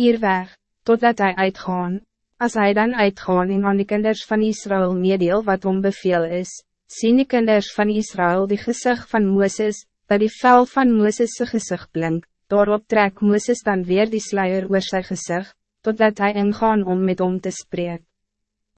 hier weg, totdat hij uitgaan. Als hij dan uitgaan en aan die kinders van Israël meedeel wat om beveel is, zien die kinders van Israël die gezicht van Moeses, dat die vel van Moeses zijn gezicht blink, daarop trek Moeses dan weer die sluier oor sy gezicht, totdat hij ingaan om met om te spreken.